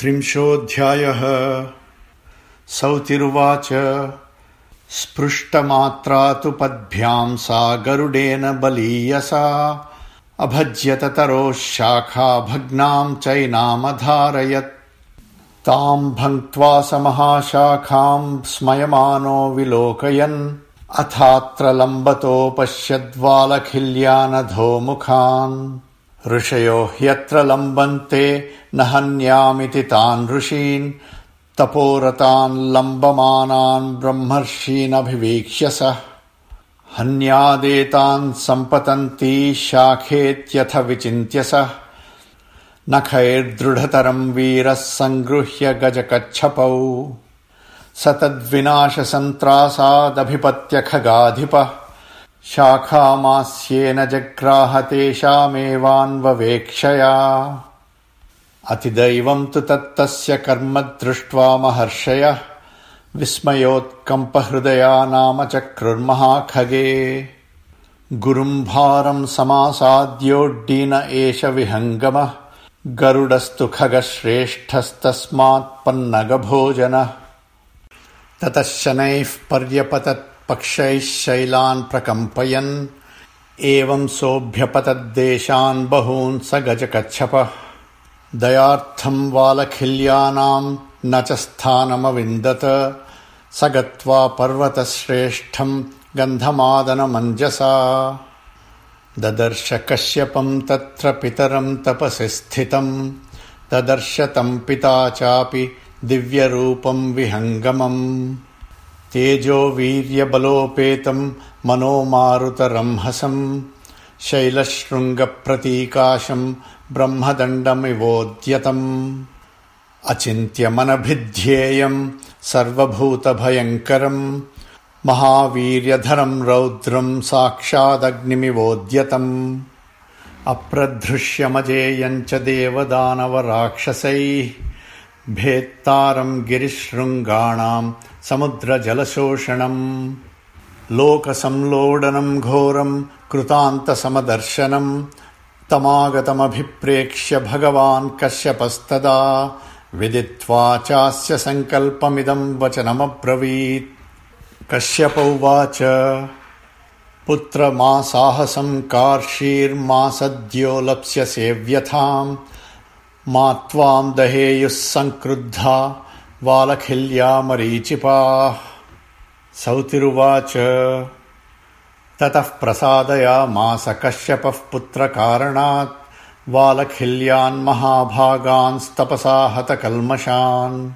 त्रिंशोऽध्यायः सौतिरुवाच। स्पृष्टमात्रा तु पद्भ्याम् सा गरुडेन बलीयसा अभज्यततरोः शाखा भग्नाम् चैनामधारयत्। ताम् भङ्क्त्वा स महाशाखाम् स्मयमानो विलोकयन्। अथात्र लम्बतोपश्यद्वालखिल्यानधोमुखान् ऋषयो ह्यत्र लम्बन्ते न हन्यामिति तान् ऋषीन्। तपोरतान् लम्बमानान् ब्रह्मर्षीनभिवीक्ष्य स। हन्यादेतान् सम्पतन्ती शाखेत्यथ विचिन्त्य स। नखैर्दृढतरम् वीरः सङ्गृह्य गजकच्छपौ। स तद्विनाशसन्त्रासादभिपत्य खगाधिपः शाखामास्येन जग्राह तेषामेवान्ववेक्षया अतिदैवम् तु तत्तस्य कर्म दृष्ट्वा महर्षयः विस्मयोत्कम्पहृदया नाम चक्रुर्महाखगे गुरुम् भारम् समासाद्योड्डीन एष विहङ्गमः। गरुडस्तु खगश्रेष्ठस्तस्मात्पन्नगभोजनः। ततः शनैः पर्यपतत् पक्षैः शैलान् प्रकम्पयन्। एवम् सोऽभ्यपतद्देशान् बहून् स गजकच्छपः। दयार्थम् वालखिल्यानाम् न च स्थानमविन्दत। स गत्वा पर्वतश्रेष्ठम् गन्धमादनमञ्जसा। ददर्श कश्यपम् तत्र पितरम् तपसि स्थितम्। ददर्श तम् पिता चापि दिव्यरूपम् विहङ्गमम् तेजो वीर्यबलोपेतम् मनोमारुतरंहसम् शैलशृङ्गप्रतीकाशम् ब्रह्मदण्डमिवोद्यतम्। अचिन्त्यमनभिध्येयम् सर्वभूतभयङ्करम् महावीर्यधरम् रौद्रम् साक्षादग्निमिवोद्यतम्। अप्रधृष्यमजेयम् च देवदानवराक्षसैः भेत्तारम् गिरिशृङ्गाणाम् समुद्रजलशोषणम् लोकसंलोडनम् घोरम् कृतान्तसमदर्शनम् तमागतमभिप्रेक्ष्य भगवान् कश्यपस्तदा विदित्वा चास्य सङ्कल्पमिदम् वचनमब्रवीत्। कश्यप उवाच पुत्र मा साहसम् कार्षीर्मा सद्यो लप्स्यसेव्यथाम् मा त्वाम् दहेयुः सङ्क्रुद्धा वालखिल्या मरीचिपाः सौतिरुवाच। ततः प्रसादयामास कश्यपः पुत्रकारणात् वालखिल्यान् महाभागांस्तपसा हतकल्मषान्।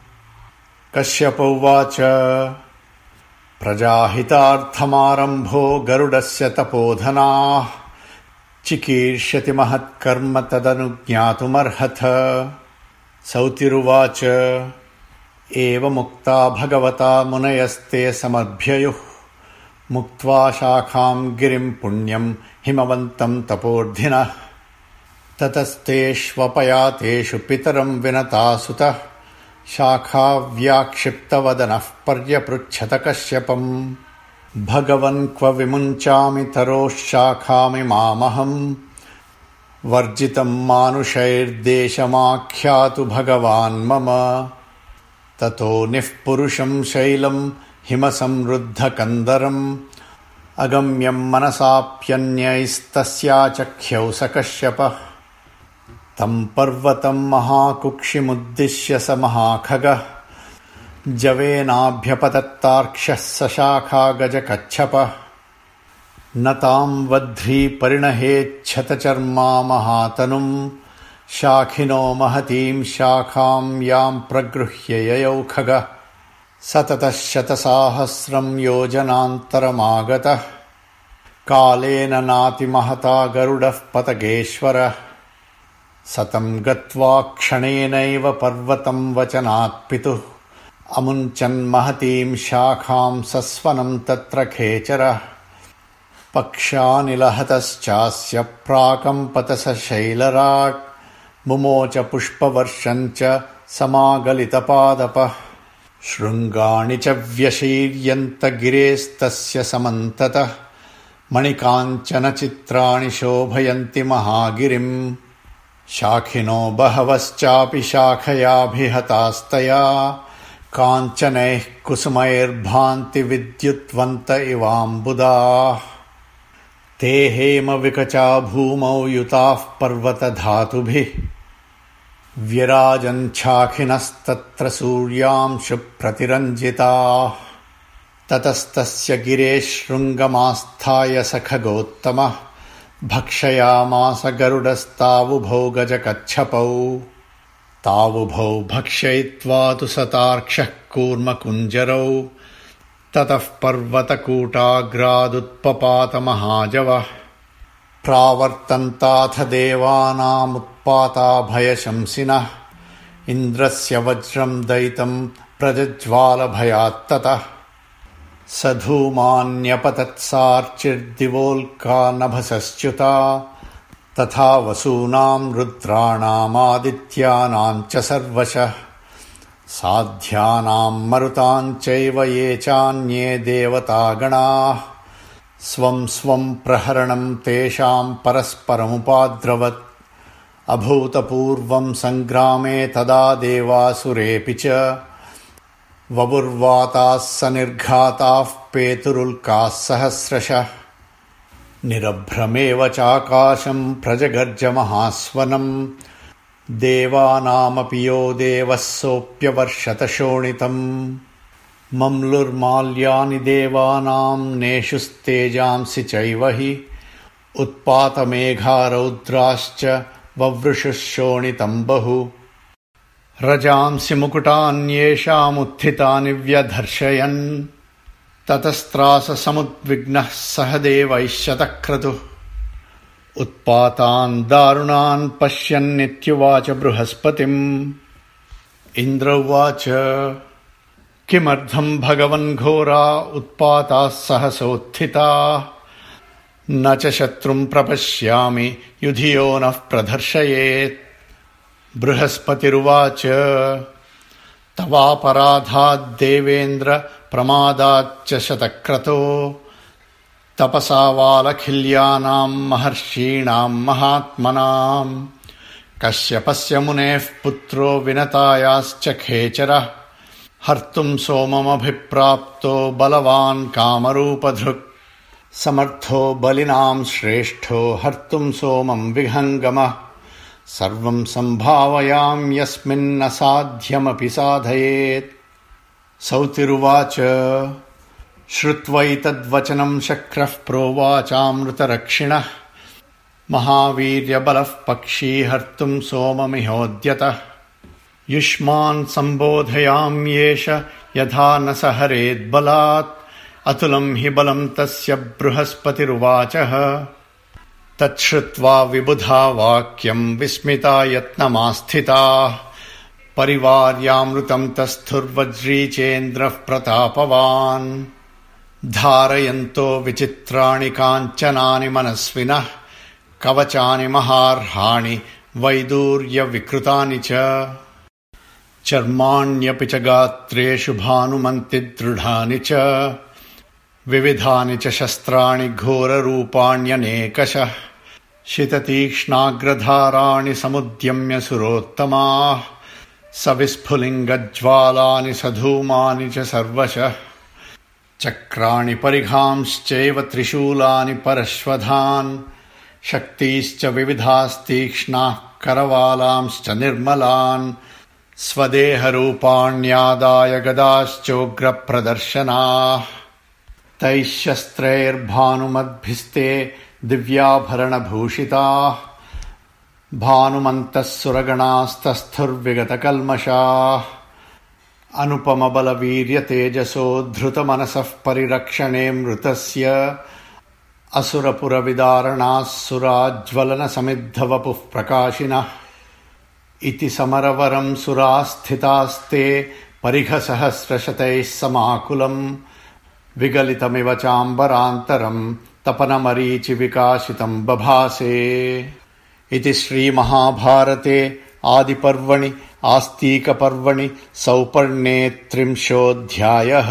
कश्यप उवाच। प्रजाहितार्थमारम्भो गरुडस्य तपोधनाः। चिकीर्ष्यति महत्कर्म तदनुज्ञातुमर्हथ। सौतिरुवाच एवमुक्ता भगवता मुनयस्ते समभ्ययुः मुक्त्वा शाखाम् गिरिम् पुण्यम् हिमवन्तम् तपोर्धिनः। ततस्तेष्वपयातेषु पितरम् विनता सुतः शाखाव्याक्षिप्तवदनः पर्यपृच्छत कश्यपम् भगवन् क्व विमुञ्चामि तरोः शाखामि मामहम्। वर्जितम् मानुषैर्देशमाख्यातु भगवान् मम ततो निःपुरुषम् शैलम् हिमसंरुद्धकन्दरम् अगम्यम् मनसाप्यन्यैस्तस्याचख्यौ स कश्यपः तम् पर्वतम् महाकुक्षिमुद्दिश्य स महाखगः। जवेनाभ्यपतत्तार्क्ष्यः स शाखा गजकच्छपः न ताम् वध्री परिणहेच्छतचर्मा महातनुम् शाखिनो महतीम् शाखाम् याम् प्रगृह्य ययौ खगः। सततः शतसाहस्रम् योजनान्तरमागतः। कालेन नातिमहता गरुडः पतगेश्वरः। सतम् गत्वा क्षणेनैव पर्वतम् वचनात्पितुः अमुञ्चन्महतीम् शाखाम् सस्वनम् तत्र खेचरः। पक्षानिलहतश्चास्य प्राकम्पत स शैलराट् मुमोच पुष्पवर्षम् च समागलितपादपः। शृङ्गाणि च व्यशीर्यन्त गिरेस्तस्य समन्ततः। मणिकाञ्चन चित्राणि शोभयन्ति महागिरिम्। शाखिनो बहवश्चापि शाखयाभिहतास्तया। काञ्चनैः कुसुमैर्भान्ति विद्युत्वन्त इवाम्बुदाः। ते हेमविकचा भूमौ युताः पर्वतधातुभिः व्यराजञ्छाखिनस्तत्र सूर्यांशुप्रतिरञ्जिताः ततस्तस्य गिरे शृङ्गमास्थाय स खगोत्तमः भक्षयामास गरुडस्तावुभौ गजकच्छपौ। तावुभौ भक्षयित्वा तु सतार्क्षः कूर्मकुञ्जरौ। ततः पर्वतकूटाग्रादुत्पपातमहाजवः प्रावर्तन्ताथ देवानामुत्पाता भयशंसिनः इन्द्रस्य वज्रम् दयितम् प्रजज्वालभयात्ततः। स धूमान्यपतत्सार्चिर्दिवोल्का नभसश्च्युता तथा वसूनाम् रुद्राणामादित्यानाम् च सर्वशः। साध्यानाम् मरुताम् चैव ये चान्ये देवतागणाः स्वम् स्वम् प्रहरणम् तेषाम् परस्परमुपाद्रवत्। अभूतपूर्वम् सङ्ग्रामे तदा देवासुरेऽपि च। वपुर्वाताः स निर्घाताः पेतुरुल्काः सहस्रशः। निरभ्रमेव चाकाशम् प्रजगर्जमहास्वनम् देवानामपि यो देवः सोऽप्यवर्षत शोणितम् मम्लुर्माल्यानि देवानाम् नेषुस्तेजांसि चैव हि। उत्पातमेघा रौद्राश्च ववृषुः बहु रजांसि मुकुटान्येषामुत्थितानि व्यधर्शयन् ततस्त्राससमुद्विग्नः सह देवैः शतक्रतुः उत्पातान् दारुणान् पश्यन्नित्युवाच बृहस्पतिम्। इन्द्र उवाच किमर्थम् भगवन् घोरा उत्पाताः सहसोत्थिताः? न च शत्रुम् प्रपश्यामि युधियो नः प्रदर्शयेत्। बृहस्पतिरुवाच तवापराधाद्देवेन्द्र प्रमादाच्च शतक्रतो। तपसा वालखिल्यानाम् महर्षीणाम् महात्मनाम् कश्यपस्य मुनेः पुत्रो विनतायाश्च खेचरः हर्तुम् सोममभिप्राप्तो बलवान् कामरूपधृक् समर्थो बलिनाम् श्रेष्ठो हर्तुम् सोमम् विहङ्गमः। सर्वम् सम्भावयाम् यस्मिन्न साध्यमपि साधयेत्। सौतिरुवाच श्रुत्वैतद्वचनम् शक्रः प्रोवाचामृतरक्षिणः। महावीर्यबलः पक्षी हर्तुम् सोममिहोद्यतः युष्मान् सम्बोधयाम्येष यथा न स हरेद्बलात् अतुलम् हि बलम् तस्य बृहस्पतिरुवाचः। तच्छ्रुत्वा विबुधा वाक्यम् विस्मिता यत्नमास्थिताः। परिवार्यामृतम् तस्थुर्वज्रीचेन्द्रः प्रतापवान्। धारयन्तो विचित्राणि काञ्चनानि मनस्विनः। कवचानि महार्हाणि वैदूर्यविकृतानि च चर्माण्यपि च गात्रेषु भानुमन्तिदृढानि च विविधानि च शस्त्राणि घोररूपाण्यनेकशः शिततीक्ष्णाग्रधाराणि समुद्यम्य सुरोत्तमाः सविस्फुलिङ्गज्वालानि सधूमानि च सर्वशः चक्राणि परिघांश्चैव त्रिशूलानि परश्वधान् शक्तीश्च विविधास्तीक्ष्णाः करवालांश्च निर्मलान् स्वदेहरूपाण्यादाय गदाश्चोग्रप्रदर्शनाः तैः शस्त्रैर्भानुमद्भिस्ते दिव्याभरणभूषिताः। भानुमन्तः सुरगणास्तस्थुर्विगतकल्मषाः अनुपमबलवीर्यतेजसो धृतमनसः परिरक्षणे मृतस्य। असुरपुरविदारणाः सुराज्वलनसमिद्धवपुः प्रकाशिनः इति समरवरम् सुरास्थितास्ते परिघसहस्रशतैः समाकुलम् विगलितमिव चाम्बरान्तरम् तपनमरीचिविकासितम् बभासे। इति श्रीमहाभारते आदिपर्वणि आस्तीकपर्वणि सौपर्णे त्रिंशोऽध्यायः